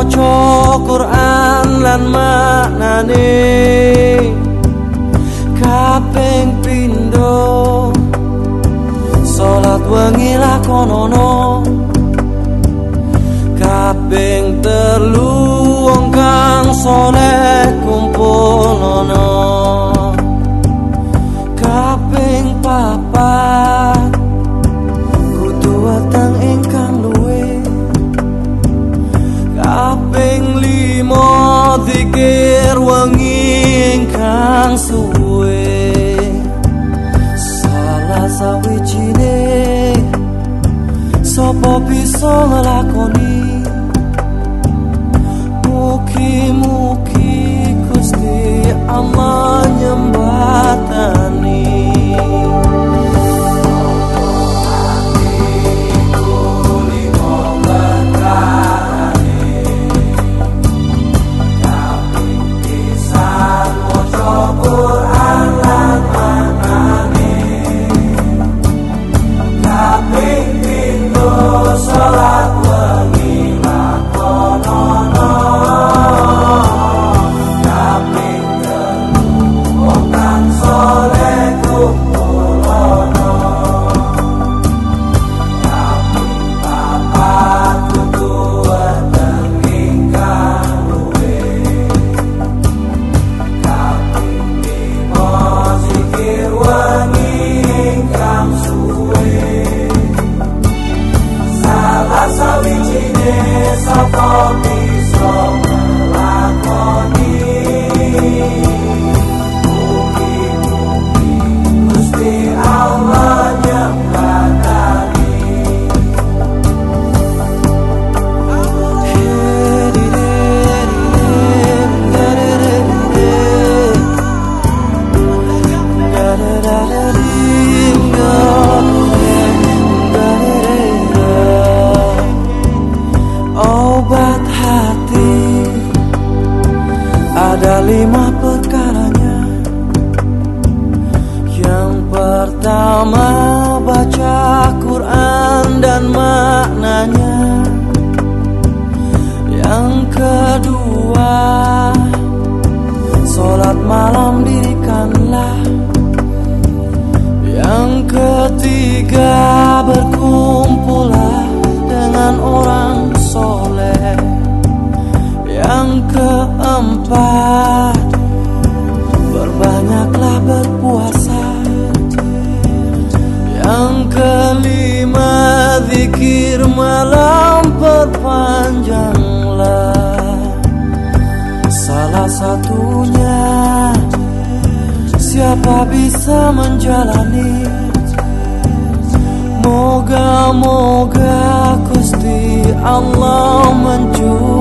maca Quran lan maknane. Kaping pindho salat wengi lakonono. Kaping zikir wengi ingkang suwe. Salah sawijine sapa bisa nglakoni pertama baca Quran dan maknanya malam perpanjanglah. Salah satunya Siapa bisa menjalani? Moga-moga Gusti Allah mencuri